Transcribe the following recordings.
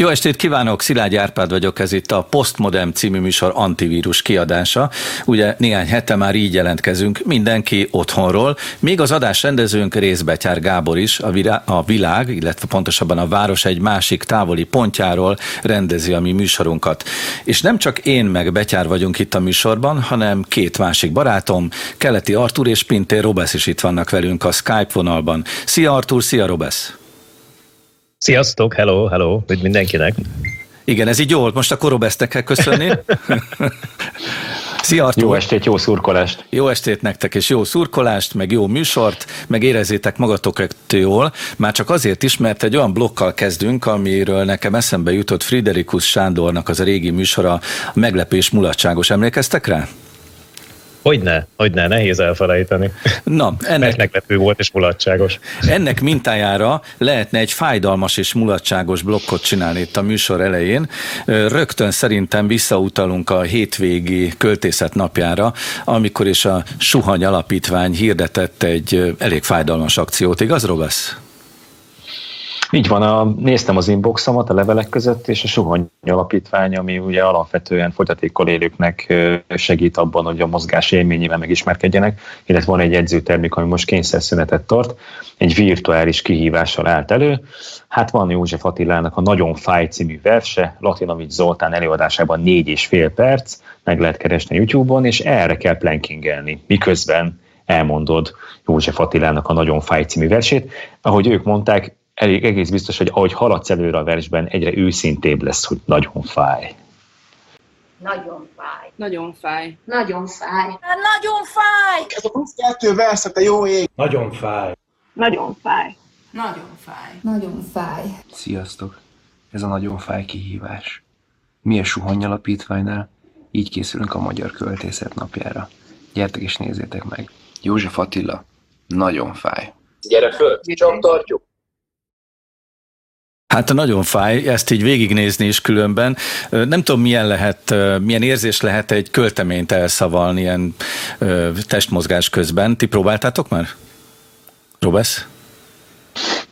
Jó estét kívánok, Szilágy Árpád vagyok, ez itt a Postmodem című műsor antivírus kiadása. Ugye néhány hete már így jelentkezünk, mindenki otthonról, még az adás rendezőnk Részbetyár Gábor is a, virá- a világ, illetve pontosabban a város egy másik távoli pontjáról rendezi a mi műsorunkat. És nem csak én meg Betyár vagyunk itt a műsorban, hanem két másik barátom, Keleti Artur és Pintér Robesz is itt vannak velünk a Skype vonalban. Szia Artur, szia Robesz! Sziasztok, hello, hello, üdv mindenkinek. Igen, ez így jó volt, most akkor Robesznek kell köszönni. Szia Artur. Jó estét, jó szurkolást! Jó estét nektek, és jó szurkolást, meg jó műsort, meg érezzétek magatokat jól, már csak azért is, mert egy olyan blokkal kezdünk, amiről nekem eszembe jutott Friderikus Sándornak az a régi műsora, a meglepés mulatságos. Emlékeztek rá? Hogyne, hogyne, nehéz elfelejteni. Na, ennek, meglepő volt és mulatságos. Ennek mintájára lehetne egy fájdalmas és mulatságos blokkot csinálni itt a műsor elején. Rögtön szerintem visszautalunk a hétvégi költészet napjára, amikor is a Suhany Alapítvány hirdetett egy elég fájdalmas akciót, igaz, Robesz? Így van, a, néztem az inboxomat a levelek között, és a Suhany Alapítvány, ami ugye alapvetően fogyatékkal élőknek segít abban, hogy a mozgás élményével megismerkedjenek, illetve van egy edzőtermék, ami most kényszerszünetet tart, egy virtuális kihívással állt elő. Hát van József Attilának a Nagyon Fáj című verse, Latinovics Zoltán előadásában négy és fél perc, meg lehet keresni YouTube-on, és erre kell plankingelni, miközben elmondod József Attilának a Nagyon Fáj című versét. Ahogy ők mondták, elég egész biztos, hogy ahogy haladsz előre a versben, egyre őszintébb lesz, hogy nagyon fáj. Nagyon fáj. Nagyon fáj. Nagyon fáj. Hát nagyon fáj. Ez a plusz kettő verset, a jó ég. Nagyon fáj. Nagyon fáj. Nagyon fáj. Nagyon fáj. Sziasztok! Ez a nagyon fáj kihívás. Mi a Suhany Alapítványnál így készülünk a Magyar Költészet napjára. Gyertek és nézzétek meg. József Attila, nagyon fáj. Gyere föl, csak tartjuk. Hát nagyon fáj ezt így végignézni is különben. Nem tudom, milyen lehet, milyen érzés lehet egy költeményt elszavalni ilyen testmozgás közben. Ti próbáltátok már? Robesz?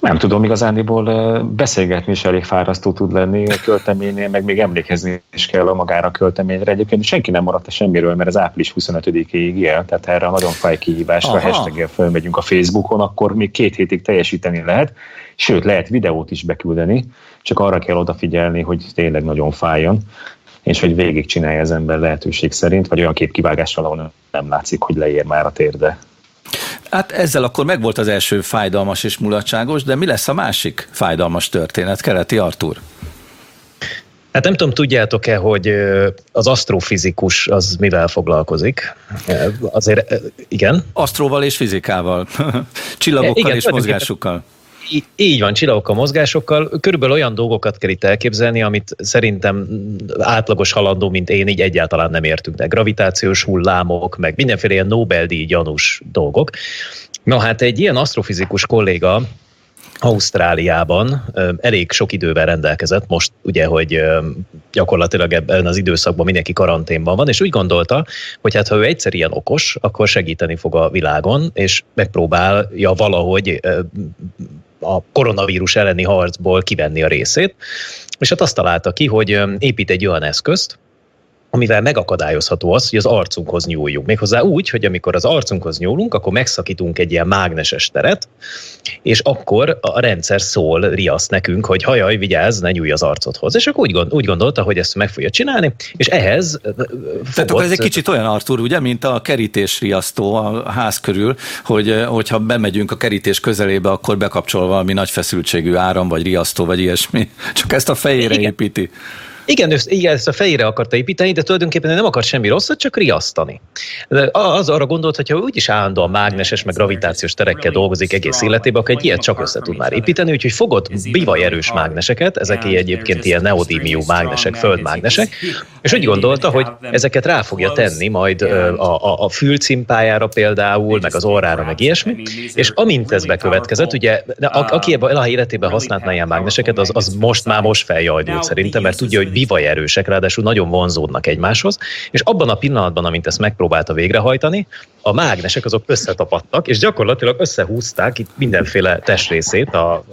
Nem tudom, igazániból beszélgetni is elég fárasztó tud lenni a költeménynél, meg még emlékezni is kell a magára a költeményre. Egyébként senki nem maradt semmiről, mert az április 25-ig él, tehát erre a nagyon fáj kihívásra hashtag fölmegyünk a Facebookon, akkor még két hétig teljesíteni lehet, sőt, lehet videót is beküldeni, csak arra kell odafigyelni, hogy tényleg nagyon fájjon és hogy végig csinálja az ember lehetőség szerint, vagy olyan képkivágással, ahol nem látszik, hogy leér már a térde. Hát ezzel akkor megvolt az első fájdalmas és mulatságos, de mi lesz a másik fájdalmas történet, Keleti Artur? Hát nem tudom, tudjátok-e, hogy az asztrofizikus az mivel foglalkozik? Azért, igen? Asztróval és fizikával, csillagokkal igen, és mozgásukkal. Így van, csillagokkal, mozgásokkal. Körülbelül olyan dolgokat kell itt elképzelni, amit szerintem átlagos halandó, mint én, így egyáltalán nem értünk. De gravitációs hullámok, meg mindenféle ilyen Nobel-díj gyanús dolgok. Na hát egy ilyen asztrofizikus kolléga Ausztráliában elég sok idővel rendelkezett, most ugye, hogy gyakorlatilag ebben az időszakban mindenki karanténban van, és úgy gondolta, hogy hát ha ő egyszer ilyen okos, akkor segíteni fog a világon, és megpróbálja valahogy a koronavírus elleni harcból kivenni a részét, és hát azt találta ki, hogy épít egy olyan eszközt, amivel megakadályozható az, hogy az arcunkhoz nyúljunk. Méghozzá úgy, hogy amikor az arcunkhoz nyúlunk, akkor megszakítunk egy ilyen mágneses teret, és akkor a rendszer szól, riaszt nekünk, hogy hajaj, vigyázz, ne nyúlj az arcodhoz. És akkor úgy, gond, úgy gondolta, hogy ezt meg fogja csinálni, és ehhez fogott... Tehát akkor ez egy kicsit olyan, Artur, ugye, mint a kerítésriasztó a ház körül, hogy hogyha bemegyünk a kerítés közelébe, akkor bekapcsol valami nagy feszültségű áram, vagy riasztó, vagy ilyesmi. Csak ezt a fejére Igen. építi. Igen, ő, igen, ezt a fejére akarta építeni, de tulajdonképpen nem akart semmi rosszat, csak riasztani. De az arra gondolt, hogy ha úgyis állandóan mágneses, meg gravitációs terekkel dolgozik egész életében, akkor egy ilyet csak össze tud már építeni, úgyhogy fogott bivaj erős mágneseket, ezek egyébként ilyen neodímiú mágnesek, földmágnesek, és úgy gondolta, hogy ezeket rá fogja tenni majd a, a, a fülcimpájára például, meg az orrára, meg ilyesmi, és amint ez bekövetkezett, ugye, a, aki ebben a életében használna ilyen mágneseket, az, az most már most feljajdult szerintem, mert tudja, hogy bivaj erősek, ráadásul nagyon vonzódnak egymáshoz, és abban a pillanatban, amint ezt megpróbálta végrehajtani, a mágnesek azok összetapadtak, és gyakorlatilag összehúzták itt mindenféle testrészét a,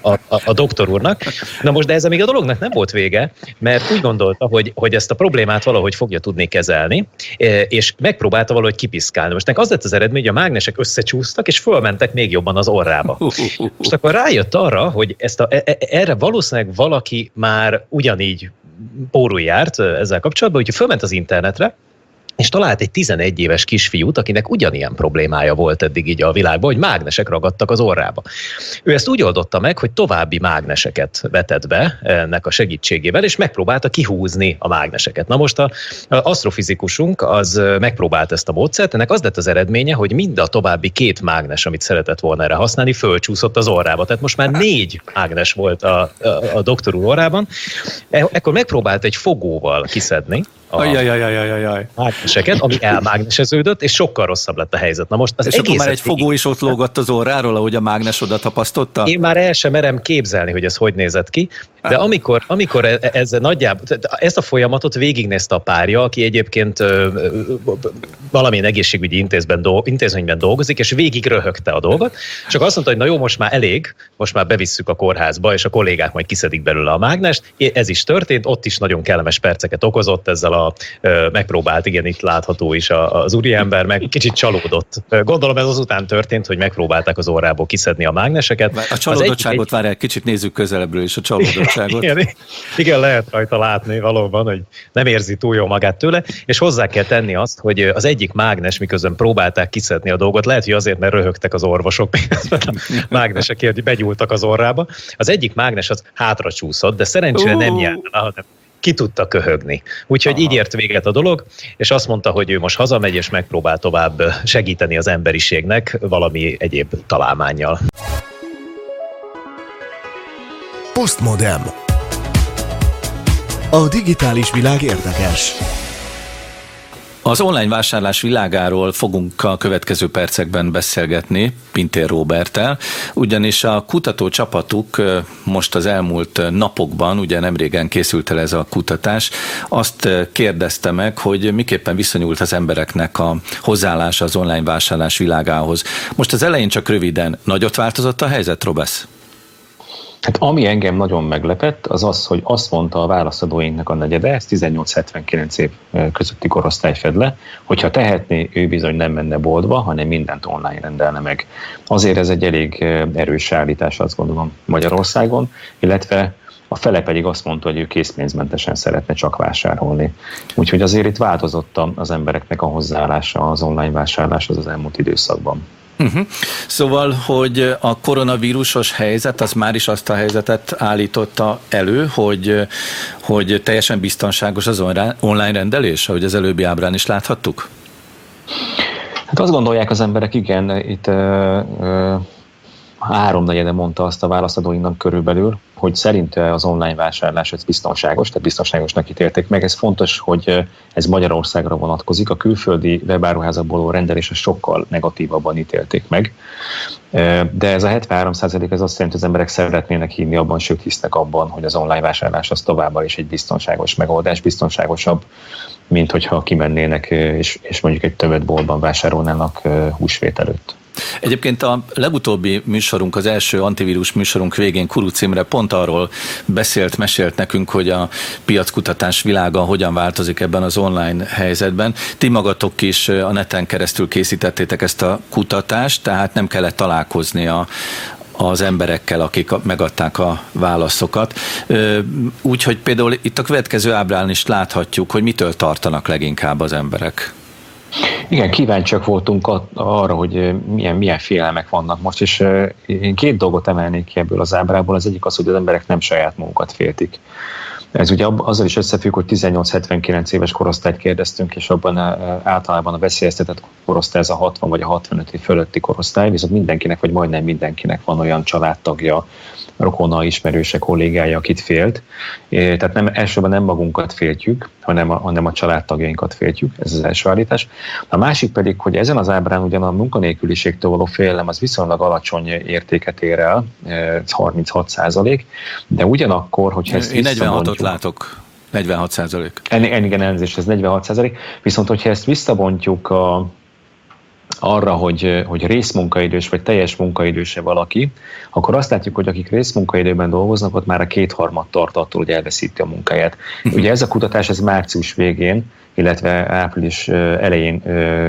a, a, a doktor úrnak. Na most, de ez még a dolognak nem volt vége, mert úgy gondolta, hogy, hogy ezt a problémát valahogy fogja tudni kezelni, és megpróbálta valahogy kipiszkálni. Most az lett az eredmény, hogy a mágnesek összecsúsztak, és fölmentek még jobban az orrába. Most akkor rájött arra, hogy ezt a, e, e, erre valószínűleg valaki már ugyanígy pórul járt ezzel kapcsolatban, hogy fölment az internetre, és talált egy 11 éves kisfiút, akinek ugyanilyen problémája volt eddig így a világban, hogy mágnesek ragadtak az orrába. Ő ezt úgy oldotta meg, hogy további mágneseket vetett be ennek a segítségével, és megpróbálta kihúzni a mágneseket. Na most a, a asztrofizikusunk az megpróbált ezt a módszert, ennek az lett az eredménye, hogy mind a további két mágnes, amit szeretett volna erre használni, fölcsúszott az orrába. Tehát most már négy mágnes volt a, a, a doktor orrában. E, ekkor megpróbált egy fogóval kiszedni, a Ajajajajajajaj. mágneseket, ami elmágneseződött, és sokkal rosszabb lett a helyzet. Na most az és akkor már egy fogó is ott lógott az orráról, ahogy a mágnes oda tapasztotta? Én már el sem merem képzelni, hogy ez hogy nézett ki, de amikor, amikor e- e- ez nagyjából, ezt a folyamatot végignézte a párja, aki egyébként valamilyen egészségügyi intézben, intézményben dolgozik, és végig röhögte a dolgot, csak azt mondta, hogy na jó, most már elég, most már bevisszük a kórházba, és a kollégák majd kiszedik belőle a mágnest. Ez is történt, ott is nagyon kellemes perceket okozott ezzel a megpróbált, igen, itt látható is az úriember, meg kicsit csalódott. Gondolom ez azután történt, hogy megpróbálták az órából kiszedni a mágneseket. A csalódottságot egy, várják, kicsit nézzük közelebbről is a csalódottságot. Igen, igen, lehet rajta látni valóban, hogy nem érzi túl jó magát tőle, és hozzá kell tenni azt, hogy az egyik mágnes, miközben próbálták kiszedni a dolgot, lehet, hogy azért, mert röhögtek az orvosok, a mágnesek begyúltak az orrába. Az egyik mágnes az hátra csúszott, de szerencsére uh. nem járt, hanem ki tudta köhögni. Úgyhogy Aha. így ért véget a dolog, és azt mondta, hogy ő most hazamegy, és megpróbál tovább segíteni az emberiségnek valami egyéb találmányjal. Postmodem. A digitális világ érdekes. Az online vásárlás világáról fogunk a következő percekben beszélgetni Pintér Robertel, ugyanis a kutató csapatuk most az elmúlt napokban, ugye nemrégen készült el ez a kutatás, azt kérdezte meg, hogy miképpen viszonyult az embereknek a hozzáállása az online vásárlás világához. Most az elején csak röviden, nagyot változott a helyzet, Robesz? Hát ami engem nagyon meglepett, az az, hogy azt mondta a válaszadóinknak a negyede, ez 18-79 év közötti korosztály fed le, hogyha tehetné, ő bizony nem menne boltba, hanem mindent online rendelne meg. Azért ez egy elég erős állítás, azt gondolom Magyarországon, illetve a fele pedig azt mondta, hogy ő készpénzmentesen szeretne csak vásárolni. Úgyhogy azért itt változott az embereknek a hozzáállása az online vásárláshoz az elmúlt időszakban. Uh-huh. Szóval, hogy a koronavírusos helyzet az már is azt a helyzetet állította elő, hogy, hogy teljesen biztonságos az online rendelés, ahogy az előbbi ábrán is láthattuk? Hát azt gondolják az emberek, igen, itt ö, ö, háromnegyede mondta azt a válaszadóinknak körülbelül, hogy szerinte az online vásárlás ez biztonságos, tehát biztonságosnak ítélték meg. Ez fontos, hogy ez Magyarországra vonatkozik. A külföldi webáruházakból rendelés sokkal negatívabban ítélték meg. De ez a 73 ez azt jelenti, hogy az emberek szeretnének hinni abban, sőt hisznek abban, hogy az online vásárlás az továbbá is egy biztonságos megoldás, biztonságosabb, mint hogyha kimennének és, és mondjuk egy többetboltban vásárolnának húsvét előtt. Egyébként a legutóbbi műsorunk, az első antivírus műsorunk végén Kuru címre pont arról beszélt, mesélt nekünk, hogy a piackutatás világa hogyan változik ebben az online helyzetben. Ti magatok is a neten keresztül készítettétek ezt a kutatást, tehát nem kellett találkozni a, az emberekkel, akik megadták a válaszokat. Úgyhogy például itt a következő ábrán is láthatjuk, hogy mitől tartanak leginkább az emberek. Igen, kíváncsiak voltunk arra, hogy milyen, milyen félelmek vannak most, és én két dolgot emelnék ki ebből az ábrából. Az egyik az, hogy az emberek nem saját magukat féltik. Ez ugye azzal is összefügg, hogy 18-79 éves korosztályt kérdeztünk, és abban általában a veszélyeztetett korosztály ez a 60 vagy a 65 év fölötti korosztály, viszont mindenkinek, vagy majdnem mindenkinek van olyan családtagja, rokona, ismerőse, kollégája, akit félt. Tehát nem, elsőben nem magunkat féltjük, hanem a, hanem a családtagjainkat féltjük, ez az első állítás. A másik pedig, hogy ezen az ábrán ugyan a munkanélküliségtől való félelem az viszonylag alacsony értéket ér el, 36 százalék, de ugyanakkor, hogyha ezt Én 46-ot látok. 46 százalék. Igen, elnézést, ez 46 százalék. Viszont, hogyha ezt visszabontjuk a arra, hogy, hogy részmunkaidős vagy teljes munkaidőse valaki, akkor azt látjuk, hogy akik részmunkaidőben dolgoznak, ott már a kétharmad tart attól, hogy elveszíti a munkáját. Ugye ez a kutatás ez március végén, illetve április elején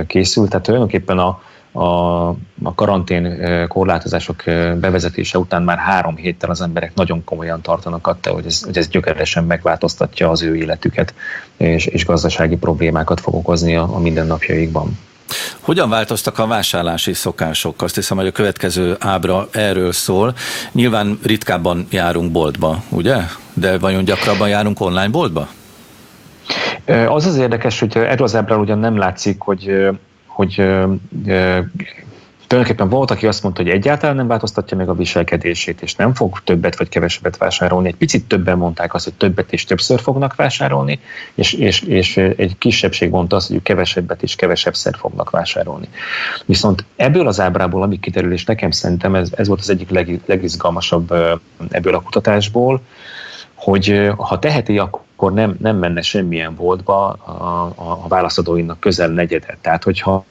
készült, tehát tulajdonképpen a, a, a karantén korlátozások bevezetése után már három héttel az emberek nagyon komolyan tartanak attól, hogy ez, hogy ez gyökeresen megváltoztatja az ő életüket, és, és gazdasági problémákat fog okozni a, a mindennapjaikban. Hogyan változtak a vásárlási szokások? Azt hiszem, hogy a következő ábra erről szól. Nyilván ritkábban járunk boltba, ugye? De vajon gyakrabban járunk online boltba? Az az érdekes, hogy erről az ábráról ugyan nem látszik, hogy, hogy tulajdonképpen volt, aki azt mondta, hogy egyáltalán nem változtatja meg a viselkedését, és nem fog többet vagy kevesebbet vásárolni. Egy picit többen mondták azt, hogy többet és többször fognak vásárolni, és, és, és egy kisebbség mondta azt, hogy kevesebbet és kevesebbszer fognak vásárolni. Viszont ebből az ábrából, ami kiderül, és nekem szerintem ez, ez volt az egyik leg, legizgalmasabb ebből a kutatásból, hogy ha teheti, akkor nem, nem menne semmilyen boltba a, a, a válaszadóinak közel negyedet. Tehát, hogyha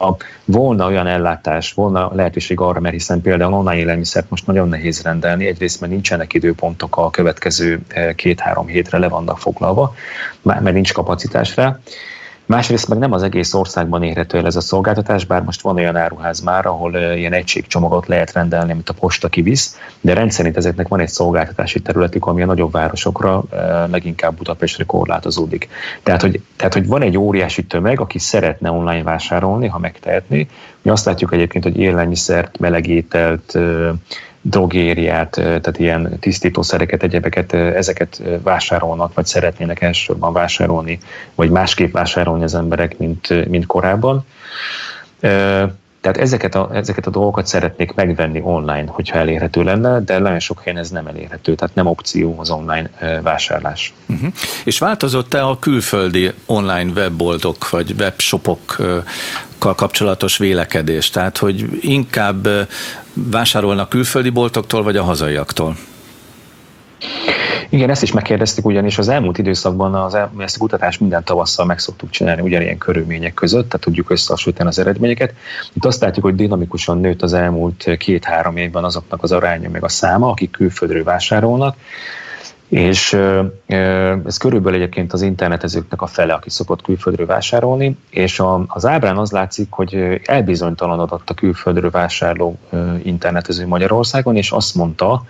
volna olyan ellátás, volna lehetőség arra, mert hiszen például online élelmiszert most nagyon nehéz rendelni, egyrészt mert nincsenek időpontok a következő két-három hétre le vannak foglalva, mert nincs kapacitás rá, Másrészt meg nem az egész országban érhető el ez a szolgáltatás, bár most van olyan áruház már, ahol ilyen egységcsomagot lehet rendelni, amit a posta kivisz, de rendszerint ezeknek van egy szolgáltatási területük, ami a nagyobb városokra, leginkább Budapestre korlátozódik. Tehát hogy, tehát, hogy van egy óriási tömeg, aki szeretne online vásárolni, ha megtehetné. Mi azt látjuk egyébként, hogy élelmiszert, melegételt, drogériát, tehát ilyen tisztítószereket, egyebeket, ezeket vásárolnak, vagy szeretnének elsősorban vásárolni, vagy másképp vásárolni az emberek, mint, mint korábban. Tehát ezeket a, ezeket a dolgokat szeretnék megvenni online, hogyha elérhető lenne, de nagyon sok helyen ez nem elérhető, tehát nem opció az online vásárlás. Uh-huh. És változott-e a külföldi online webboltok vagy webshopokkal kapcsolatos vélekedés? Tehát, hogy inkább vásárolnak külföldi boltoktól, vagy a hazaiaktól? Igen, ezt is megkérdeztük, ugyanis az elmúlt időszakban az el, ezt a kutatást minden tavasszal meg szoktuk csinálni ugyanilyen körülmények között, tehát tudjuk összehasonlítani az eredményeket. Itt azt látjuk, hogy dinamikusan nőtt az elmúlt két-három évben azoknak az aránya meg a száma, akik külföldről vásárolnak, és ez körülbelül egyébként az internetezőknek a fele, aki szokott külföldről vásárolni, és az ábrán az látszik, hogy elbizonytalanodott a külföldről vásárló internetező Magyarországon, és azt mondta,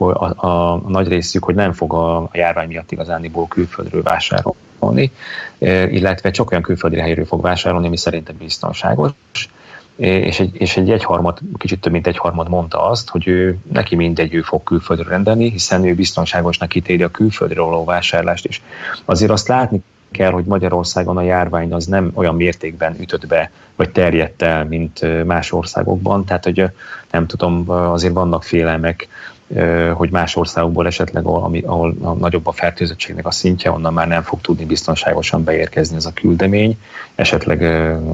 a, a, a nagy részük, hogy nem fog a, a járvány miatt igazániból külföldről vásárolni, illetve csak olyan külföldi helyről fog vásárolni, ami szerintem biztonságos és egy, és egy egyharmad, kicsit több mint egyharmad mondta azt, hogy ő neki mindegy, ő fog külföldről rendelni, hiszen ő biztonságosnak ítéli a külföldről való vásárlást is. Azért azt látni kell, hogy Magyarországon a járvány az nem olyan mértékben ütött be, vagy terjedt el, mint más országokban. Tehát, hogy nem tudom, azért vannak félelmek hogy más országokból esetleg, ahol, ahol a nagyobb a fertőzöttségnek a szintje, onnan már nem fog tudni biztonságosan beérkezni ez a küldemény, esetleg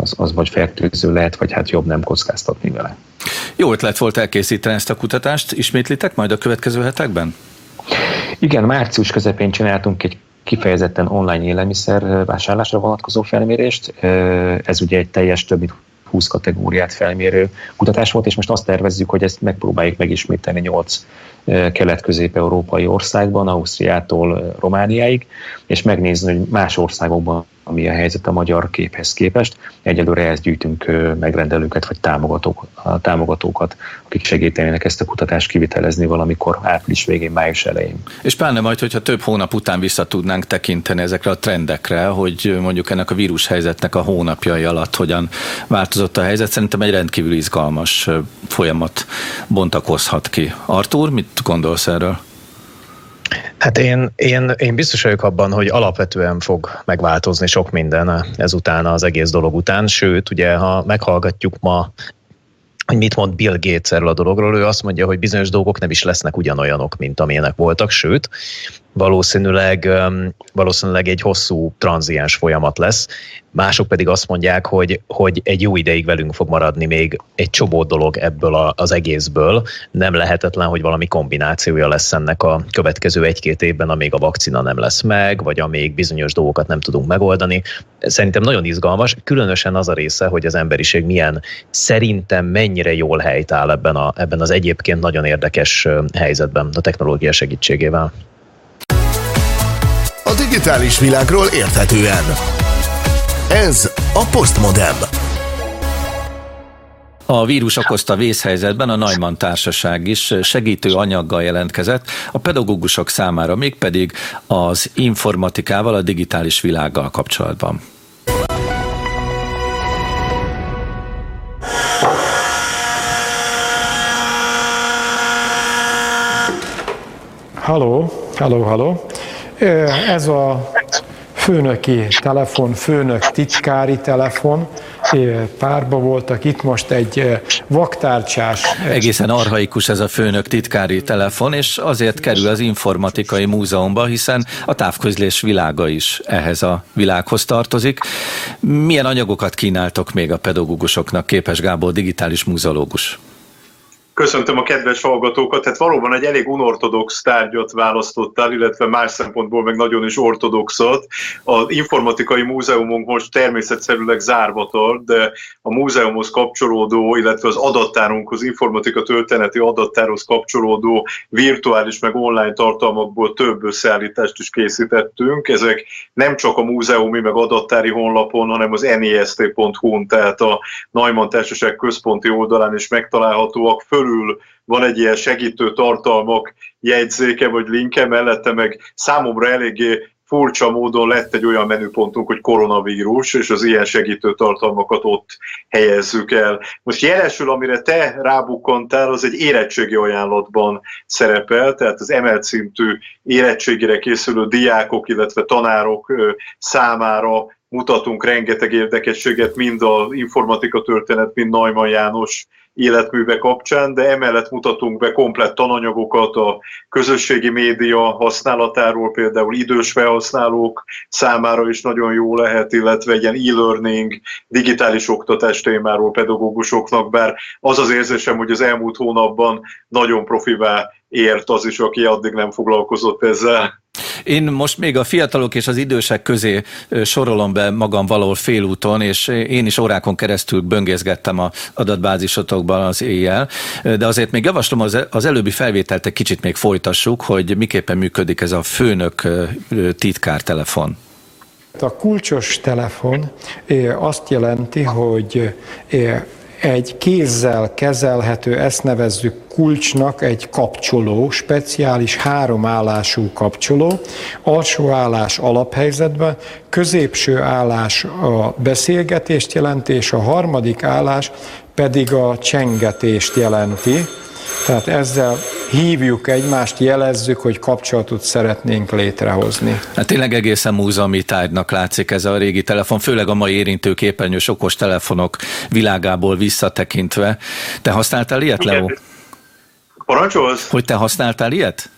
az, az vagy fertőző lehet, vagy hát jobb nem kockáztatni vele. Jó ötlet volt elkészíteni ezt a kutatást, ismétlitek majd a következő hetekben? Igen, március közepén csináltunk egy kifejezetten online élelmiszer vásárlásra vonatkozó felmérést. Ez ugye egy teljes több mint 20 kategóriát felmérő kutatás volt, és most azt tervezzük, hogy ezt megpróbáljuk megismételni 8 kelet-közép-európai országban, Ausztriától Romániáig, és megnézni, hogy más országokban mi a helyzet a magyar képhez képest. Egyelőre ezt gyűjtünk megrendelőket vagy támogatók, támogatókat, akik segítenének ezt a kutatást kivitelezni valamikor április végén, május elején. És pláne majd, hogyha több hónap után vissza tudnánk tekinteni ezekre a trendekre, hogy mondjuk ennek a vírus helyzetnek a hónapjai alatt hogyan változott a helyzet, szerintem egy rendkívül izgalmas folyamat bontakozhat ki. Artur, mit gondolsz erről? Hát én, én, én biztos vagyok abban, hogy alapvetően fog megváltozni sok minden ezután az egész dolog után, sőt, ugye ha meghallgatjuk ma hogy mit mond Bill Gates erről a dologról, ő azt mondja, hogy bizonyos dolgok nem is lesznek ugyanolyanok, mint amilyenek voltak, sőt, valószínűleg, valószínűleg egy hosszú tranziens folyamat lesz. Mások pedig azt mondják, hogy, hogy egy jó ideig velünk fog maradni még egy csomó dolog ebből a, az egészből. Nem lehetetlen, hogy valami kombinációja lesz ennek a következő egy-két évben, amíg a vakcina nem lesz meg, vagy amíg bizonyos dolgokat nem tudunk megoldani. Szerintem nagyon izgalmas, különösen az a része, hogy az emberiség milyen, szerintem mennyire jól helytáll ebben, a, ebben az egyébként nagyon érdekes helyzetben a technológia segítségével. A digitális világról érthetően. Ez a Postmodem. A vírus okozta vészhelyzetben a Neumann Társaság is segítő anyaggal jelentkezett a pedagógusok számára, mégpedig az informatikával, a digitális világgal kapcsolatban. Halló, halló, halló. Ez a főnöki telefon, főnök titkári telefon, párba voltak, itt most egy vaktárcsás. Egészen arhaikus ez a főnök titkári telefon, és azért kerül az informatikai múzeumba, hiszen a távközlés világa is ehhez a világhoz tartozik. Milyen anyagokat kínáltok még a pedagógusoknak, Képes Gábor, digitális múzeológus? Köszöntöm a kedves hallgatókat. Tehát valóban egy elég unortodox tárgyat választottál, illetve más szempontból meg nagyon is ortodoxot. Az informatikai múzeumunk most természetszerűleg zárva tart, de a múzeumhoz kapcsolódó, illetve az adattárunkhoz, informatika történeti adattárhoz kapcsolódó virtuális meg online tartalmakból több összeállítást is készítettünk. Ezek nem csak a múzeumi meg adattári honlapon, hanem az nest.hu-n, tehát a Neumann Társaság központi oldalán is megtalálhatóak. Föl fölül van egy ilyen segítő tartalmak jegyzéke vagy linke, mellette meg számomra eléggé furcsa módon lett egy olyan menüpontunk, hogy koronavírus, és az ilyen segítő tartalmakat ott helyezzük el. Most jelesül, amire te rábukkantál, az egy érettségi ajánlatban szerepel, tehát az emelt szintű érettségire készülő diákok, illetve tanárok számára mutatunk rengeteg érdekességet, mind az informatika történet, mind Neumann János életműve kapcsán, de emellett mutatunk be komplett tananyagokat a közösségi média használatáról, például idős felhasználók számára is nagyon jó lehet, illetve egy ilyen e-learning, digitális oktatás témáról pedagógusoknak, bár az az érzésem, hogy az elmúlt hónapban nagyon profivá ért az is, aki addig nem foglalkozott ezzel. Én most még a fiatalok és az idősek közé sorolom be magam valahol félúton, és én is órákon keresztül böngészgettem a adatbázisotokban az éjjel, de azért még javaslom az, az előbbi felvételt egy kicsit még folytassuk, hogy miképpen működik ez a főnök titkártelefon. A kulcsos telefon azt jelenti, hogy egy kézzel kezelhető, ezt nevezzük kulcsnak egy kapcsoló, speciális háromállású kapcsoló, alsó állás alaphelyzetben, középső állás a beszélgetést jelenti, és a harmadik állás pedig a csengetést jelenti. Tehát ezzel hívjuk egymást, jelezzük, hogy kapcsolatot szeretnénk létrehozni. Hát tényleg egészen múzeumi tárgynak látszik ez a régi telefon, főleg a mai érintőképernyős okos telefonok világából visszatekintve. Te használtál ilyet, Leo? Parancsolsz? Hogy te használtál ilyet?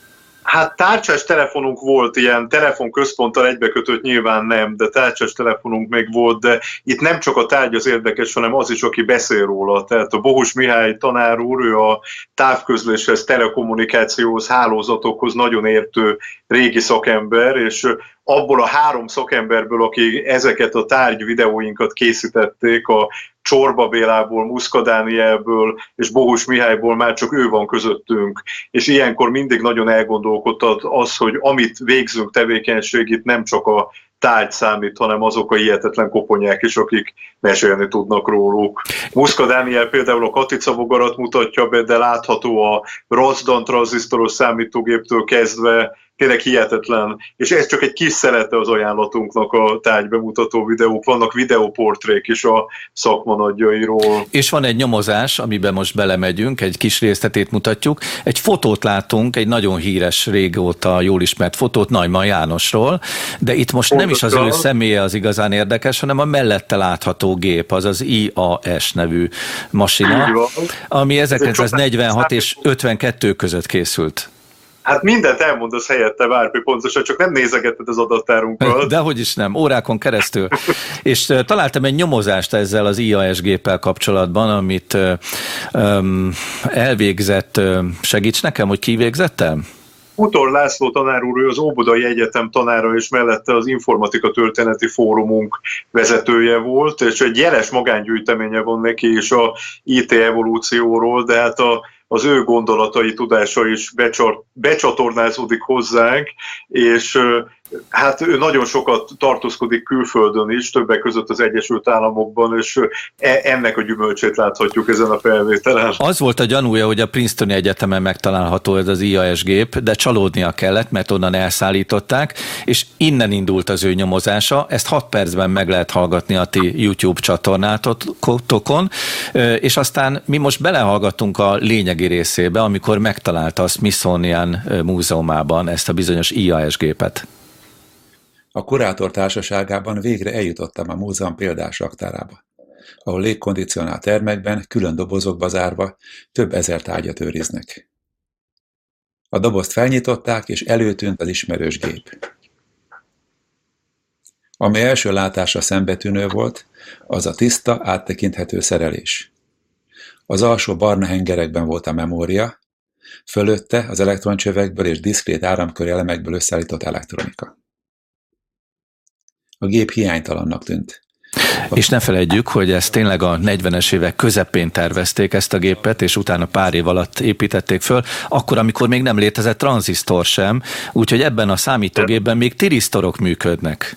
Hát tárcsás telefonunk volt, ilyen telefonközponttal egybekötött nyilván nem, de tárcsás telefonunk még volt, de itt nem csak a tárgy az érdekes, hanem az is, aki beszél róla. Tehát a Bohus Mihály tanár úr, ő a távközléshez, telekommunikációhoz, hálózatokhoz nagyon értő régi szakember, és abból a három szakemberből, akik ezeket a tárgy videóinkat készítették, a Csorba Bélából, Muszka Dánielből és Bohus Mihályból már csak ő van közöttünk. És ilyenkor mindig nagyon elgondolkodtat az, hogy amit végzünk tevékenység, nem csak a tárgy számít, hanem azok a hihetetlen koponyák is, akik mesélni tudnak róluk. Muszka Dániel például a Katica bogarat mutatja be, de látható a Razdan tranzisztoros számítógéptől kezdve tényleg hihetetlen, és ez csak egy kis szelete az ajánlatunknak a tárgybemutató videók, vannak videóportrék is a szakma nagyjairól. És van egy nyomozás, amiben most belemegyünk, egy kis részletét mutatjuk, egy fotót látunk, egy nagyon híres, régóta jól ismert fotót Najman Jánosról, de itt most Pontosan. nem is az ő személye az igazán érdekes, hanem a mellette látható gép, az az IAS nevű masina, ami 1946 és 52 között készült. Hát mindent elmondasz helyette, Várpi, pontosan, csak nem nézegeted az adattárunkat. Dehogy is nem, órákon keresztül. És találtam egy nyomozást ezzel az IAS géppel kapcsolatban, amit um, elvégzett, segíts nekem, hogy kivégzett el? Utor László tanár úr, ő az Óbudai Egyetem tanára, és mellette az Informatika Történeti Fórumunk vezetője volt, és egy jeles magángyűjteménye van neki is a IT evolúcióról, de hát a az ő gondolatai, tudása is becsor, becsatornázódik hozzánk, és Hát ő nagyon sokat tartózkodik külföldön is, többek között az Egyesült Államokban, és e, ennek a gyümölcsét láthatjuk ezen a felvételen. Az volt a gyanúja, hogy a Princetoni Egyetemen megtalálható ez az IAS gép, de csalódnia kellett, mert onnan elszállították, és innen indult az ő nyomozása. Ezt 6 percben meg lehet hallgatni a ti YouTube csatornátokon, és aztán mi most belehallgatunk a lényegi részébe, amikor megtalálta a Smithsonian múzeumában ezt a bizonyos IAS gépet. A kurátor társaságában végre eljutottam a múzeum példás raktárába, ahol légkondicionált termekben, külön dobozokba zárva több ezer tárgyat őriznek. A dobozt felnyitották, és előtűnt az ismerős gép. Ami első látásra szembetűnő volt, az a tiszta, áttekinthető szerelés. Az alsó barna hengerekben volt a memória, fölötte az elektroncsövekből és diszkrét áramkör elemekből összeállított elektronika. A gép hiánytalannak tűnt. És ne felejtjük, hogy ezt tényleg a 40-es évek közepén tervezték ezt a gépet, és utána pár év alatt építették föl, akkor, amikor még nem létezett tranzisztor sem, úgyhogy ebben a számítógépben még tirisztorok működnek.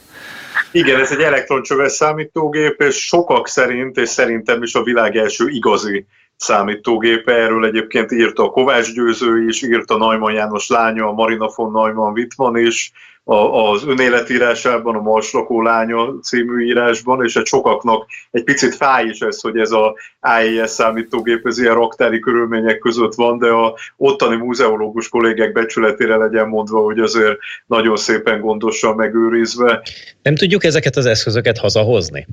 Igen, ez egy elektroncsöves számítógép, és sokak szerint, és szerintem is a világ első igazi számítógépe, erről egyébként írta a Kovács Győző is, írta Neumann János lánya, a Marina von Neumann Wittmann is, az önéletírásában, a Marslakó lánya című írásban, és egy sokaknak egy picit fáj is ez, hogy ez a IES számítógép ez ilyen raktári körülmények között van, de a ottani múzeológus kollégek becsületére legyen mondva, hogy azért nagyon szépen gondosan megőrizve. Nem tudjuk ezeket az eszközöket hazahozni?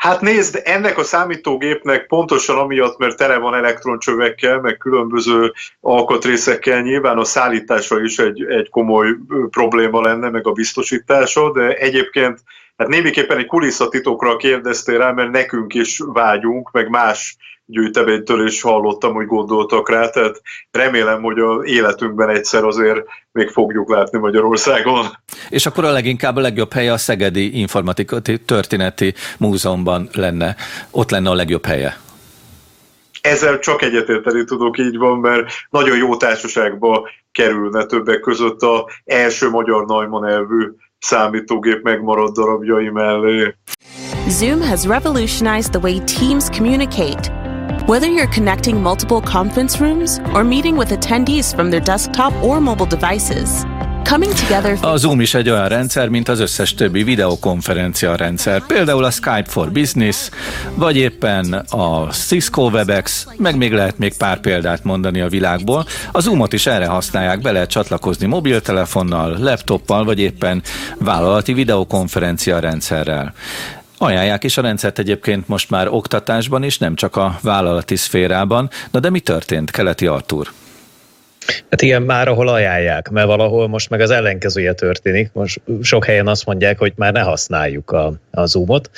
Hát nézd, ennek a számítógépnek pontosan amiatt, mert tele van elektroncsövekkel, meg különböző alkatrészekkel, nyilván a szállítása is egy, egy komoly probléma lenne, meg a biztosítása, de egyébként hát némiképpen egy kulisszatitokra kérdeztél rá, mert nekünk is vágyunk, meg más gyűjteménytől is hallottam, hogy gondoltak rá, tehát remélem, hogy a életünkben egyszer azért még fogjuk látni Magyarországon. És akkor a leginkább a legjobb helye a Szegedi Informatikai Történeti Múzeumban lenne. Ott lenne a legjobb helye. Ezzel csak egyetérteni tudok, így van, mert nagyon jó társaságba kerülne többek között a első magyar Neumann elvű számítógép megmaradt darabjai mellé. Zoom has revolutionized the way teams communicate. Whether you're connecting multiple conference rooms or meeting with attendees from their desktop or mobile devices. A Zoom is egy olyan rendszer, mint az összes többi videokonferencia rendszer, például a Skype for Business, vagy éppen a Cisco WebEx, meg még lehet még pár példát mondani a világból. A Zoomot is erre használják, be lehet csatlakozni mobiltelefonnal, laptoppal, vagy éppen vállalati videokonferencia rendszerrel. Ajánlják is a rendszert egyébként most már oktatásban is, nem csak a vállalati szférában. Na de mi történt, Keleti Artúr? Hát igen, már ahol ajánlják, mert valahol most meg az ellenkezője történik. Most sok helyen azt mondják, hogy már ne használjuk a, a Zoomot.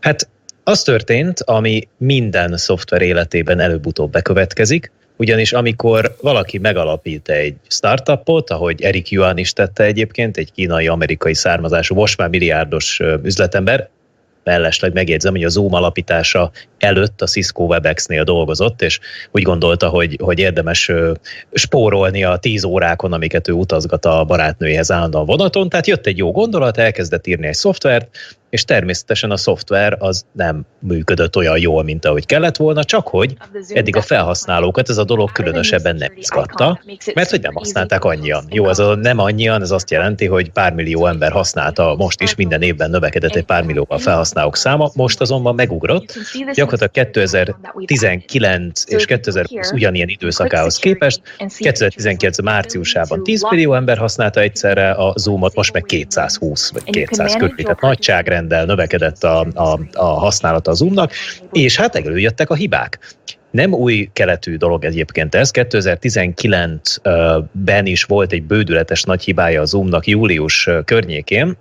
Hát az történt, ami minden szoftver életében előbb-utóbb bekövetkezik, ugyanis amikor valaki megalapít egy startupot, ahogy Erik Yuan is tette egyébként, egy kínai-amerikai származású, most már milliárdos üzletember, mellesleg megjegyzem, hogy a Zoom alapítása előtt a Cisco WebEx-nél dolgozott, és úgy gondolta, hogy, hogy érdemes spórolni a tíz órákon, amiket ő utazgat a barátnőjéhez állandóan vonaton. Tehát jött egy jó gondolat, elkezdett írni egy szoftvert, és természetesen a szoftver az nem működött olyan jól, mint ahogy kellett volna, csak hogy eddig a felhasználókat ez a dolog különösebben nem izgatta, mert hogy nem használták annyian. Jó, ez a nem annyian, ez azt jelenti, hogy pár millió ember használta, most is minden évben növekedett egy pár millióval felhasználók száma, most azonban megugrott, gyakorlatilag 2019 és 2020 ugyanilyen időszakához képest, 2019 márciusában 10 millió ember használta egyszerre a Zoomot, most meg 220 vagy 200 körül, tehát nagyságrend nagyságrenddel növekedett a, a, a használata a Zoomnak, és hát előjöttek a hibák. nem új keletű dolog egyébként ez. 2019-ben is volt egy bődületes nagy hibája a Zoomnak július környékén,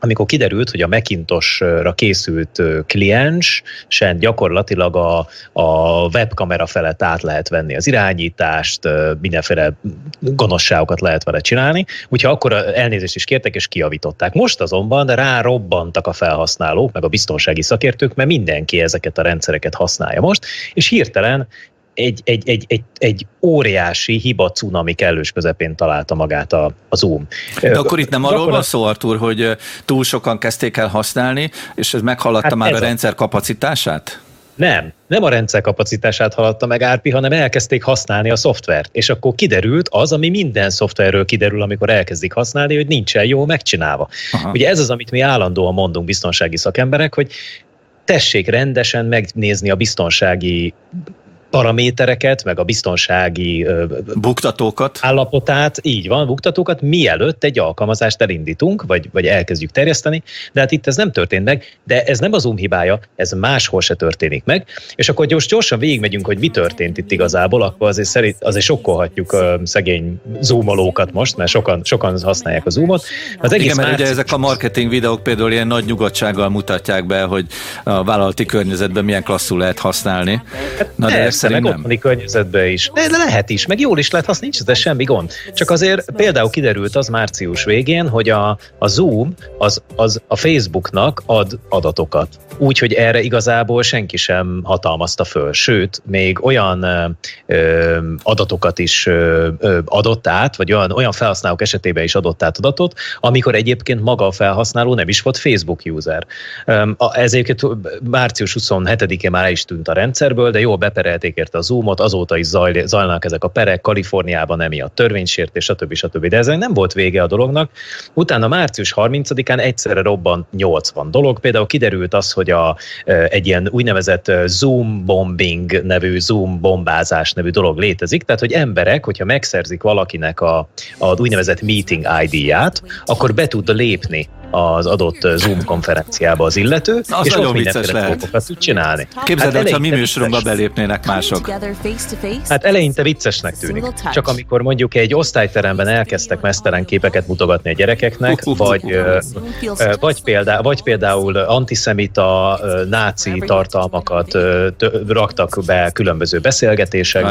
amikor kiderült, hogy a Macintosra készült kliens sen gyakorlatilag a, a webkamera felett át lehet venni az irányítást, mindenféle gonoszságokat lehet vele csinálni, úgyhogy akkor elnézést is kértek és kiavították. Most azonban rárobbantak a felhasználók, meg a biztonsági szakértők, mert mindenki ezeket a rendszereket használja most, és hirtelen egy, egy, egy, egy, egy óriási hiba cunami kellős közepén találta magát a, a Zoom. De akkor itt nem arról van szó, Artur, hogy túl sokan kezdték el használni, és ez meghaladta hát már ez a rendszer kapacitását? Nem, nem a rendszer kapacitását haladta meg Árpi, hanem elkezdték használni a szoftvert. És akkor kiderült az, ami minden szoftverről kiderül, amikor elkezdik használni, hogy nincsen jól megcsinálva. Aha. Ugye ez az, amit mi állandóan mondunk biztonsági szakemberek, hogy tessék rendesen megnézni a biztonsági paramétereket, meg a biztonsági buktatókat. állapotát, így van, buktatókat, mielőtt egy alkalmazást elindítunk, vagy, vagy elkezdjük terjeszteni, de hát itt ez nem történt meg, de ez nem az Zoom hibája, ez máshol se történik meg, és akkor gyors, gyorsan végigmegyünk, hogy mi történt itt igazából, akkor azért, szerint, azért sokkolhatjuk szegény zoomolókat most, mert sokan, sokan használják a zoomot. Az egész Igen, mert ugye ezek a marketing videók például ilyen nagy nyugodtsággal mutatják be, hogy a vállalati környezetben milyen klasszul lehet használni. Hát Na, de persze, meg otthoni környezetbe is. De, de lehet is, meg jól is lehet használni, nincs ez semmi gond. Csak azért például kiderült az március végén, hogy a, a Zoom az, az a Facebooknak ad adatokat. Úgyhogy erre igazából senki sem hatalmazta föl. Sőt, még olyan ö, adatokat is ö, ö, adott át, vagy olyan, olyan felhasználók esetében is adott át adatot, amikor egyébként maga a felhasználó nem is volt Facebook user. Ez egyébként március 27-én már is tűnt a rendszerből, de jól beperelték érte a Zoomot, azóta is zaj, zajlanak ezek a perek, Kaliforniában emiatt törvénysértés, stb. stb. De ez nem volt vége a dolognak. Utána március 30-án egyszerre robban 80 dolog. Például kiderült az, hogy a, egy ilyen úgynevezett Zoom bombing nevű, Zoom bombázás nevű dolog létezik. Tehát, hogy emberek, hogyha megszerzik valakinek a, a úgynevezett meeting ID-ját, akkor be tud lépni az adott Zoom konferenciába az illető, az és ott mindenféle dolgokat tud csinálni. Képzeld hát el, ha mi műsorunkba belépnének mások. Hát eleinte viccesnek tűnik. Csak amikor mondjuk egy osztályteremben elkezdtek mesztelen képeket mutogatni a gyerekeknek, vagy, vagy, például, vagy például antiszemita, náci tartalmakat raktak be különböző beszélgetésekbe.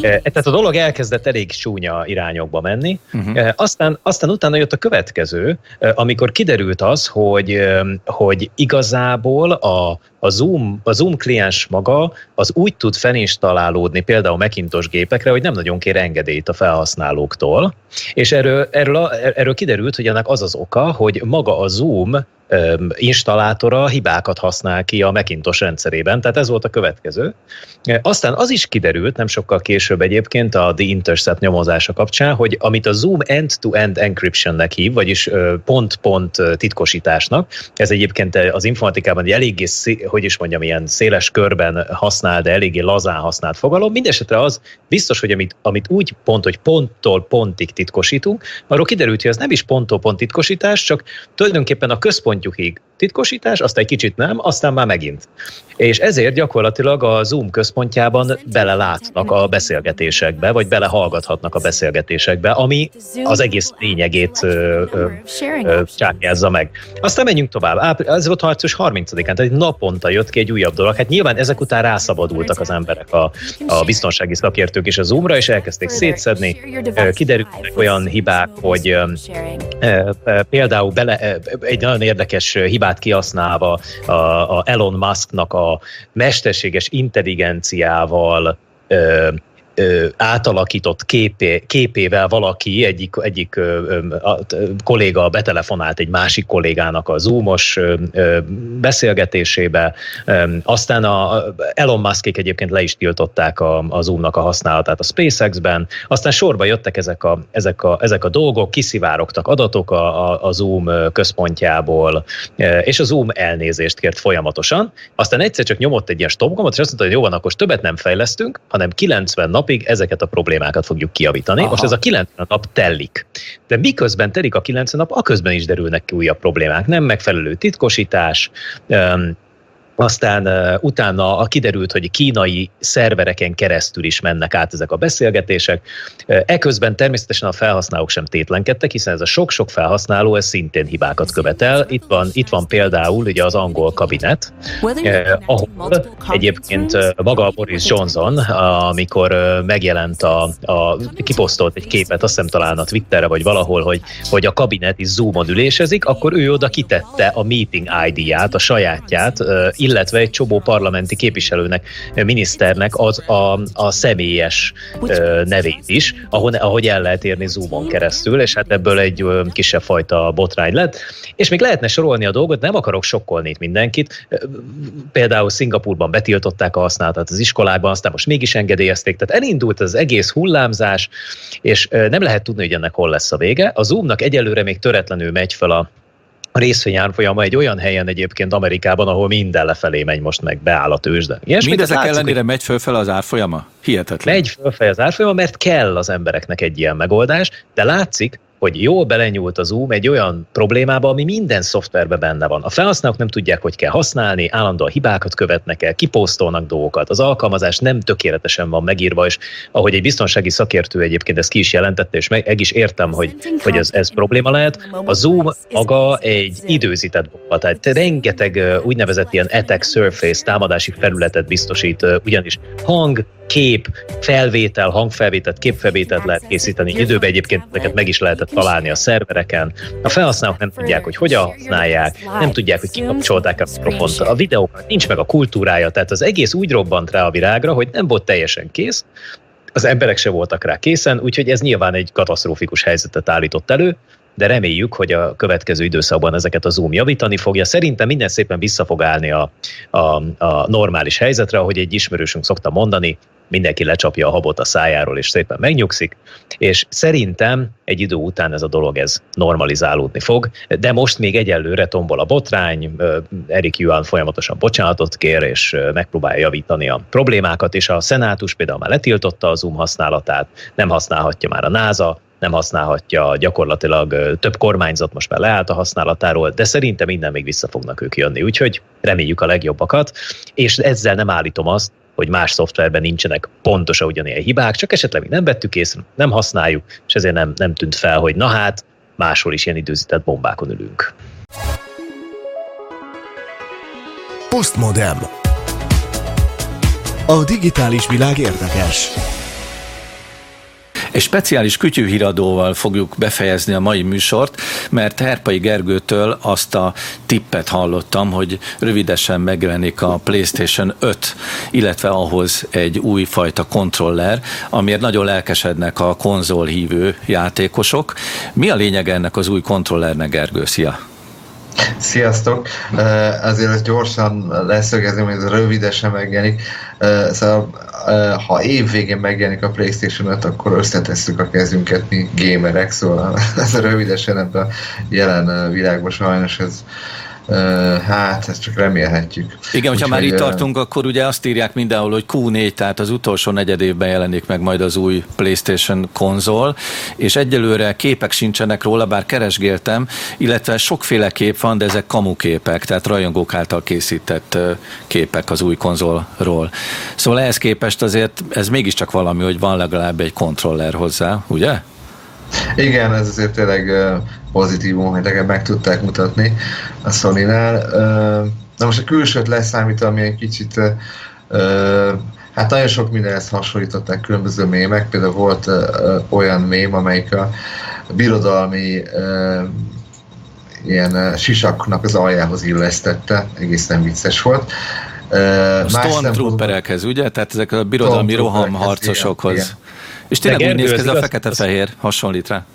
Tehát a dolog elkezdett elég súnya irányokba menni. Uh-huh. Aztán, aztán utána jött a következő, amikor kiderült az, hogy, hogy igazából a, a Zoom, a Zoom kliens maga az úgy tud felinstalálódni például Macintosh gépekre, hogy nem nagyon kér engedélyt a felhasználóktól, és erről, erről, erről kiderült, hogy ennek az az oka, hogy maga a Zoom installátora hibákat használ ki a Macintosh rendszerében, tehát ez volt a következő. Aztán az is kiderült, nem sokkal később egyébként a The Intercept nyomozása kapcsán, hogy amit a Zoom end-to-end encryptionnek hív, vagyis pont-pont titkosításnak, ez egyébként az informatikában egy eléggé, hogy is mondjam, ilyen széles körben használ, de eléggé lazán használt fogalom. Mindenesetre az biztos, hogy amit, amit úgy pont, hogy ponttól pontig titkosítunk, arról kiderült, hogy ez nem is ponttól pont titkosítás, csak tulajdonképpen a központ one to hit titkosítás, aztán egy kicsit nem, aztán már megint. És ezért gyakorlatilag a Zoom központjában belelátnak a beszélgetésekbe, vagy belehallgathatnak a beszélgetésekbe, ami az egész lényegét csákjázza meg. Aztán menjünk tovább. Ez volt március 30-án, tehát egy naponta jött ki egy újabb dolog. Hát nyilván ezek után rászabadultak az emberek, a, a biztonsági szakértők is a Zoomra, és elkezdték szétszedni. Kiderültek olyan hibák, hogy például bele, egy nagyon érdekes hibát kihasználva a, a Elon Musknak a mesterséges intelligenciával ö, ö, átalakított képé, képével valaki, egyik, egyik ö, a, kolléga betelefonált egy másik kollégának a Zoomos ö, beszélgetésébe, ö, aztán a Elon Muskék egyébként le is tiltották a, a Zoomnak a használatát a SpaceX-ben, aztán sorba jöttek ezek a, ezek a, ezek a dolgok, kiszivárogtak adatok a, a, a Zoom központjából, és a Zoom elnézést kért folyamatosan, aztán egyszer csak nyomott egy ilyen stopgomot, és azt mondta, hogy jó van, akkor többet nem fejlesztünk, hanem 90 nap napig ezeket a problémákat fogjuk kiavítani. Aha. Most ez a 90 nap tellik. De miközben telik a 90 nap, aközben is derülnek ki újabb problémák. Nem megfelelő titkosítás, aztán uh, utána kiderült, hogy kínai szervereken keresztül is mennek át ezek a beszélgetések. Eközben természetesen a felhasználók sem tétlenkedtek, hiszen ez a sok-sok felhasználó ez szintén hibákat követel. Itt van, itt van például ugye az angol kabinet, uh, ahol egyébként uh, maga Boris Johnson, amikor uh, megjelent a, a kiposztolt egy képet, azt hiszem talán a Twitterre vagy valahol, hogy, hogy a kabinet is Zoomon ülésezik, akkor ő oda kitette a meeting ID-ját, a sajátját, uh, illetve egy csobó parlamenti képviselőnek, miniszternek az a, a személyes nevét is, ahol, ahogy el lehet érni Zoomon keresztül, és hát ebből egy kisebb fajta botrány lett. És még lehetne sorolni a dolgot, nem akarok sokkolni itt mindenkit. Például Szingapurban betiltották a használatát az iskolákban, aztán most mégis engedélyezték. Tehát elindult az egész hullámzás, és nem lehet tudni, hogy ennek hol lesz a vége. A Zoomnak egyelőre még töretlenül megy fel a részvényárfolyama egy olyan helyen egyébként Amerikában, ahol minden lefelé megy most meg, beáll a tőzsde. Ilyesmit Mindezek látszik, ellenére hogy megy fölfel az árfolyama? Hihetetlen. Megy fölfel az árfolyama, mert kell az embereknek egy ilyen megoldás, de látszik, hogy jól belenyúlt az Zoom egy olyan problémába, ami minden szoftverben benne van. A felhasználók nem tudják, hogy kell használni, állandóan hibákat követnek el, kiposztolnak dolgokat, az alkalmazás nem tökéletesen van megírva, és ahogy egy biztonsági szakértő egyébként ezt ki is jelentette, és meg, meg is értem, hogy, hogy ez, ez probléma lehet. A Zoom maga egy időzített bomba, tehát rengeteg úgynevezett ilyen attack surface támadási felületet biztosít, ugyanis hang, kép, felvétel, hangfelvételt, képfelvételt lehet készíteni. Időben egyébként ezeket meg is lehetett találni a szervereken. A felhasználók nem tudják, hogy hogyan használják, nem tudják, hogy kikapcsolták a mikrofont. A videóknak nincs meg a kultúrája, tehát az egész úgy robbant rá a virágra, hogy nem volt teljesen kész, az emberek se voltak rá készen, úgyhogy ez nyilván egy katasztrófikus helyzetet állított elő, de reméljük, hogy a következő időszakban ezeket a Zoom javítani fogja. Szerintem minden szépen vissza fog állni a, a, a normális helyzetre, ahogy egy ismerősünk szokta mondani, mindenki lecsapja a habot a szájáról, és szépen megnyugszik, és szerintem egy idő után ez a dolog ez normalizálódni fog, de most még egyelőre tombol a botrány, Erik Yuan folyamatosan bocsánatot kér, és megpróbálja javítani a problémákat, és a szenátus például már letiltotta a Zoom használatát, nem használhatja már a NASA, nem használhatja gyakorlatilag több kormányzat most már leállt a használatáról, de szerintem minden még vissza fognak ők jönni, úgyhogy reméljük a legjobbakat, és ezzel nem állítom azt, hogy más szoftverben nincsenek pontosan ugyanilyen hibák, csak esetleg még nem vettük észre, nem használjuk, és ezért nem, nem tűnt fel, hogy na hát, máshol is ilyen időzített bombákon ülünk. Postmodem. A digitális világ érdekes. Egy speciális kütyűhíradóval fogjuk befejezni a mai műsort, mert Herpai Gergőtől azt a tippet hallottam, hogy rövidesen megjelenik a PlayStation 5, illetve ahhoz egy új fajta kontroller, amiért nagyon lelkesednek a konzolhívő játékosok. Mi a lényeg ennek az új kontrollernek, Gergő? Szia! Sziasztok! Azért gyorsan leszögezem, hogy ez rövidesen megjelenik. Szóval, ha év végén megjelenik a Playstation 5, akkor összetesszük a kezünket mi gamerek, szóval ez a rövidesen ebben a jelen világban sajnos ez Hát, ezt csak remélhetjük. Igen, hogyha már itt tartunk, akkor ugye azt írják mindenhol, hogy Q4, tehát az utolsó negyed évben jelenik meg majd az új PlayStation konzol, és egyelőre képek sincsenek róla, bár keresgéltem, illetve sokféle kép van, de ezek kamuképek, tehát rajongók által készített képek az új konzolról. Szóval ehhez képest azért ez mégiscsak valami, hogy van legalább egy kontroller hozzá, ugye? Igen, ez azért tényleg pozitívum, hogy legalább meg tudták mutatni a Sony-nál. Na most a külsőt leszámítva, ami egy kicsit Hát nagyon sok mindenhez hasonlították különböző mémek, például volt olyan mém, amelyik a birodalmi ilyen sisaknak az aljához illesztette, egészen vicces volt. A Stormtrooperekhez, ugye? Tehát ezek a birodalmi rohamharcosokhoz. Igen, igen. És tényleg úgy néz ki ez a fekete-fehér hasonlít rá.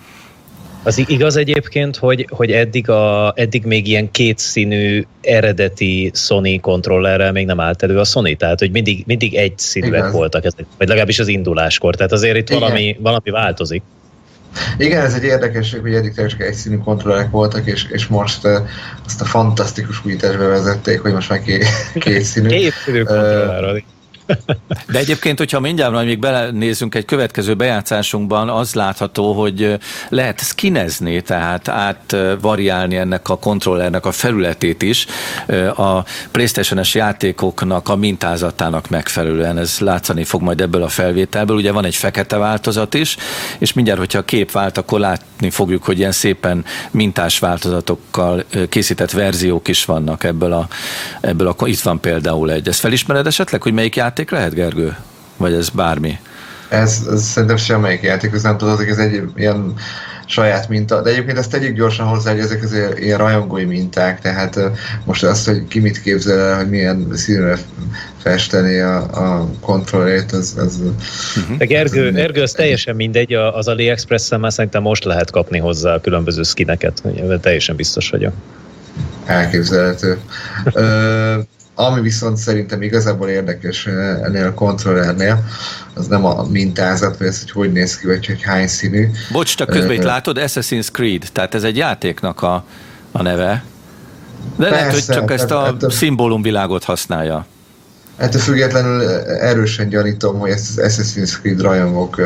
Az igaz egyébként, hogy, hogy eddig, a, eddig még ilyen kétszínű eredeti Sony kontrollerrel még nem állt elő a Sony, tehát hogy mindig, mindig egy színűek voltak, ezek, vagy legalábbis az induláskor, tehát azért itt valami, valami változik. Igen, ez egy érdekesség, hogy eddig csak egyszínű kontrollerek voltak, és, és most uh, azt a fantasztikus újítást bevezették, hogy most már ké, kétszínű. kétszínű kontroller. Uh, De egyébként, hogyha mindjárt majd még belenézünk egy következő bejátszásunkban, az látható, hogy lehet skinezni, tehát átvariálni ennek a kontrollernek a felületét is a Playstation-es játékoknak a mintázatának megfelelően. Ez látszani fog majd ebből a felvételből. Ugye van egy fekete változat is, és mindjárt, hogyha a kép vált, akkor látni fogjuk, hogy ilyen szépen mintás változatokkal készített verziók is vannak ebből a, ebből a itt van például egy. Ezt felismered esetleg, hogy melyik játék lehet, Gergő? Vagy ez bármi? Ez, ez szerintem semmelyik játék, ez nem tudod, hogy ez egy ilyen saját minta, de egyébként ezt tegyük gyorsan hozzá, hogy ezek az ilyen rajongói minták, tehát most azt, hogy ki mit képzel el, hogy milyen színre festeni a, a kontrollét, az... az de Gergő, az, Gergő, az teljesen mindegy, az AliExpress-en már szerintem most lehet kapni hozzá a különböző skineket, teljesen biztos vagyok. Elképzelhető. Ö, ami viszont szerintem igazából érdekes ennél a kontrollernél, az nem a mintázat, vagy az, hogy hogy néz ki, vagy hogy hány színű. Bocs, csak közben itt látod, Assassin's Creed, tehát ez egy játéknak a, a neve. De Persze, lehet, hogy csak ezt a hát, szimbólumvilágot használja. Ettől függetlenül erősen gyanítom, hogy ezt az Assassin's Creed rajongók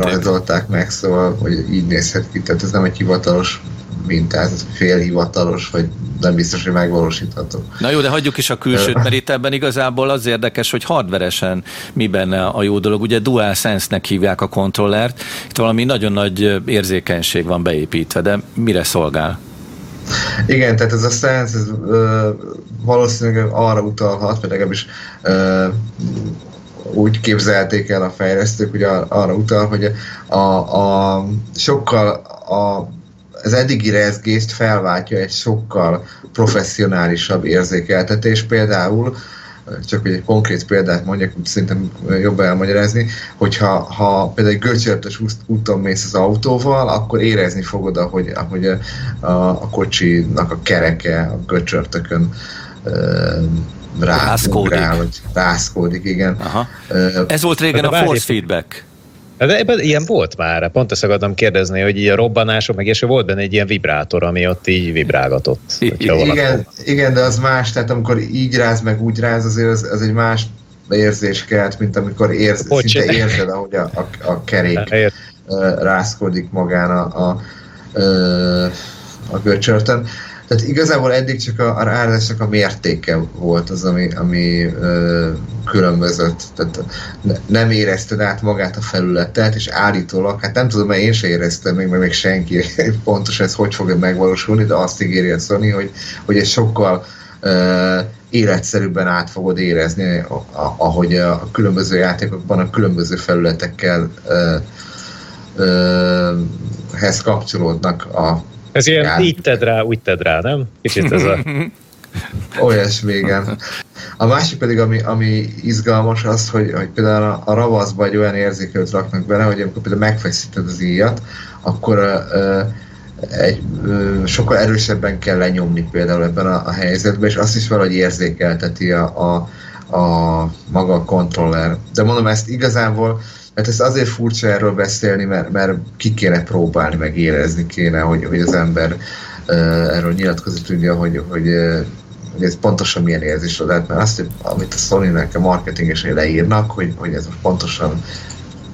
rajzolták meg, szóval hogy így nézhet ki, tehát ez nem egy hivatalos mintázat, félhivatalos, vagy nem biztos, hogy megvalósítható. Na jó, de hagyjuk is a külsőt, mert itt ebben igazából az érdekes, hogy hardveresen mi benne a jó dolog. Ugye DualSense-nek hívják a kontrollert, itt valami nagyon nagy érzékenység van beépítve, de mire szolgál? Igen, tehát ez a Sense ez, ö, valószínűleg arra utalhat, vagy legalábbis ö, úgy képzelték el a fejlesztők, hogy arra utal, hogy a, a sokkal a az eddigi rezgést felváltja egy sokkal professzionálisabb érzékeltetés. Például, csak hogy egy konkrét példát mondjak, úgy szerintem jobb elmagyarázni, hogyha ha például egy göcsörtös úton mész az autóval, akkor érezni fogod, ahogy, ahogy a, a, a kocsinak a kereke a göcsörtökön rá, rászkódik. Rá, vagy rászkódik, igen. Aha. Ez volt régen a force feedback. De ebben ilyen volt már, pont ezt akartam kérdezni, hogy ilyen robbanások, meg és volt benne egy ilyen vibrátor, ami ott így vibrálgatott. Igen, igen, de az más, tehát amikor így ráz, meg úgy ráz, azért az, az egy más érzés kelt, mint amikor érz, szinte érzed, ahogy a, a, a kerék rászkodik magán a, a, a göcsörtön. Tehát igazából eddig csak a, a ráadásnak a mértéke volt az, ami, ami ö, különbözött. Tehát ne, nem érezted át magát a felületet, és állítólag, hát nem tudom, mert én se éreztem még, mert még senki pontosan ez hogy fog megvalósulni, de azt ígéri a Sony, hogy, hogy ez sokkal ö, életszerűbben át fogod érezni, ahogy a különböző játékokban a különböző felületekkel ö, ö, hez kapcsolódnak a ez ilyen Jár. így tedd rá, úgy tedd rá, nem? Kicsit ez a... Olyasmi, igen. A másik pedig, ami, ami izgalmas az, hogy, hogy például a, a ravaszba egy olyan érzékelőt raknak bele, hogy amikor például megfeszíted az íjat, akkor uh, egy, uh, sokkal erősebben kell lenyomni például ebben a, a helyzetben, és azt is valahogy érzékelteti a, a, a maga a kontroller. De mondom, ezt igazából Hát ez azért furcsa erről beszélni, mert, mert ki kéne próbálni, meg érezni kéne, hogy, hogy az ember uh, erről nyilatkozott, tudja, hogy, hogy, uh, hogy ez pontosan milyen érzés lehet, mert azt, amit a Sony-nek a marketingesen leírnak, hogy, hogy ez pontosan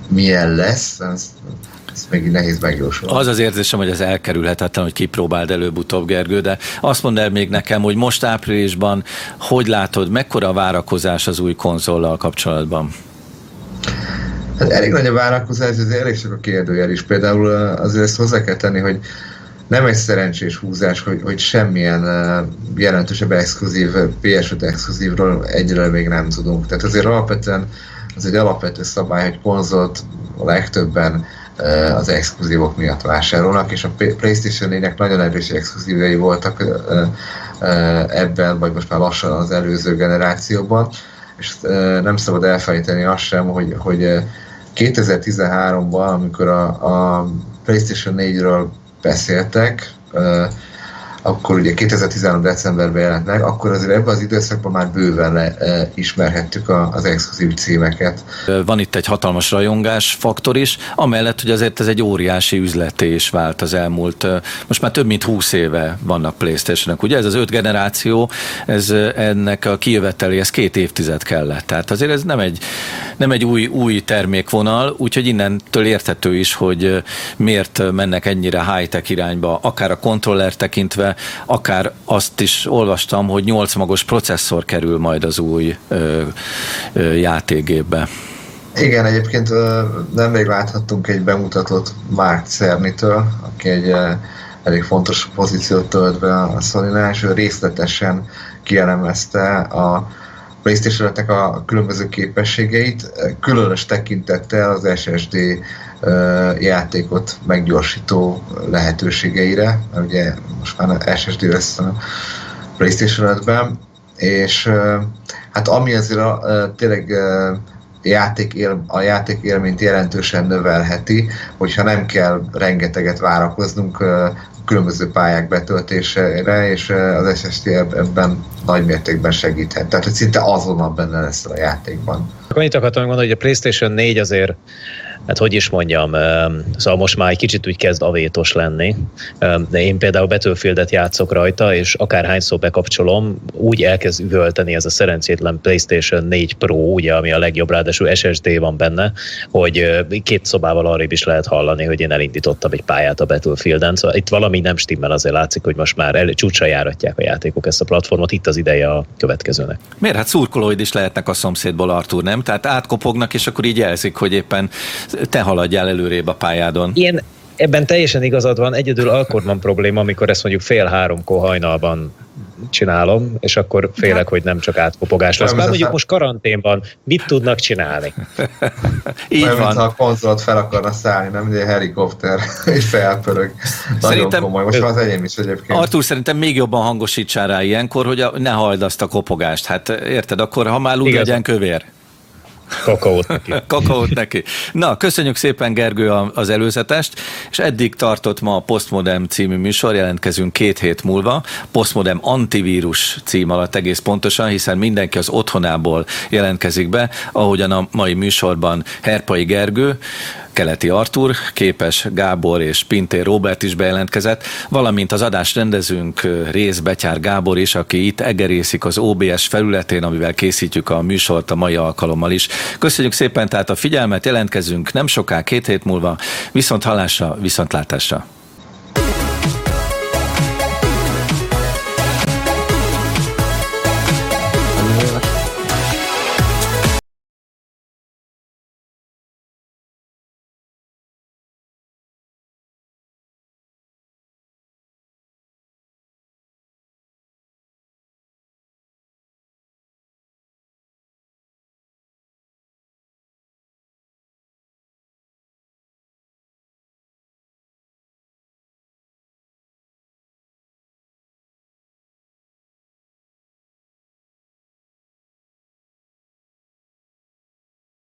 milyen lesz, az, ez még nehéz megjósolni. Az az érzésem, hogy ez elkerülhetetlen, hogy kipróbáld előbb-utóbb, Gergő, de azt mondd el még nekem, hogy most áprilisban hogy látod, mekkora várakozás az új konzollal kapcsolatban? Hát elég nagy a várakozás, ez elég sok a kérdőjel is. Például azért ezt hozzá kell tenni, hogy nem egy szerencsés húzás, hogy, hogy semmilyen jelentősebb exkluzív, PS5 exkluzívról egyre még nem tudunk. Tehát azért alapvetően az egy alapvető szabály, hogy konzolt a legtöbben az exkluzívok miatt vásárolnak, és a PlayStation 4-nek nagyon erős exkluzívjai voltak ebben, vagy most már lassan az előző generációban, és nem szabad elfelejteni azt sem, hogy, hogy 2013-ban, amikor a, a PlayStation 4-ről beszéltek, akkor ugye 2013. decemberben jelent meg, akkor azért ebben az időszakban már bőven le, e, ismerhettük a, az exkluzív címeket. Van itt egy hatalmas rajongás faktor is, amellett, hogy azért ez egy óriási üzleté is vált az elmúlt, most már több mint 20 éve vannak playstation ugye ez az öt generáció, ez ennek a kijöveteli, ez két évtized kellett, tehát azért ez nem egy, nem egy új, új termékvonal, úgyhogy innentől érthető is, hogy miért mennek ennyire high-tech irányba, akár a kontroller tekintve, akár azt is olvastam, hogy 8 magos processzor kerül majd az új játékgépbe. Igen, egyébként nemrég láthattunk egy bemutatót Mark Cernitől, aki egy elég fontos pozíciót tölt be a sony részletesen kielemezte a playstation a különböző képességeit, különös tekintettel az SSD játékot meggyorsító lehetőségeire, mert ugye most már SSD lesz a PlayStation 5-ben, és hát ami azért a, tényleg játék él, a játék élményt jelentősen növelheti, hogyha nem kell rengeteget várakoznunk különböző pályák betöltésére, és az SSD ebben nagy mértékben segíthet. Tehát, hogy szinte azonnal benne lesz a játékban. Annyit akartam mondani, hogy a PlayStation 4 azért hát hogy is mondjam, szóval most már egy kicsit úgy kezd avétos lenni. De én például Battlefieldet játszok rajta, és akárhányszor bekapcsolom, úgy elkezd üvölteni ez a szerencsétlen PlayStation 4 Pro, ugye, ami a legjobb, ráadásul SSD van benne, hogy két szobával arrébb is lehet hallani, hogy én elindítottam egy pályát a Battlefielden. Szóval itt valami nem stimmel, azért látszik, hogy most már elő, csúcsra járatják a játékok ezt a platformot, itt az ideje a következőnek. Miért? Hát szurkolóid is lehetnek a szomszédból, Artur, nem? Tehát átkopognak, és akkor így jelzik, hogy éppen te haladjál előrébb a pályádon. Én ebben teljesen igazad van, egyedül akkor van probléma, amikor ezt mondjuk fél háromkor hajnalban csinálom, és akkor félek, hogy nem csak átkopogás lesz. Már mondjuk most karanténban, mit tudnak csinálni? Így Olyan, van. a konzolt fel akarna szállni, nem? Ugye helikopter, és felpörög. Nagyon komoly. Most már az enyém is egyébként. Artur, szerintem még jobban hangosítsál rá ilyenkor, hogy ne halld azt a kopogást. Hát érted, akkor ha már lúd legyen kövér. Kakaót neki. Kakaót neki. Na, köszönjük szépen Gergő az előzetest, és eddig tartott ma a Postmodem című műsor, jelentkezünk két hét múlva. Postmodem antivírus cím alatt egész pontosan, hiszen mindenki az otthonából jelentkezik be, ahogyan a mai műsorban Herpai Gergő, Keleti Artur, Képes Gábor és Pintér Robert is bejelentkezett, valamint az adás rendezőnk Rész Betyár Gábor is, aki itt egerészik az OBS felületén, amivel készítjük a műsort a mai alkalommal is. Köszönjük szépen tehát a figyelmet, jelentkezünk nem soká, két hét múlva, viszont hallásra, viszontlátásra.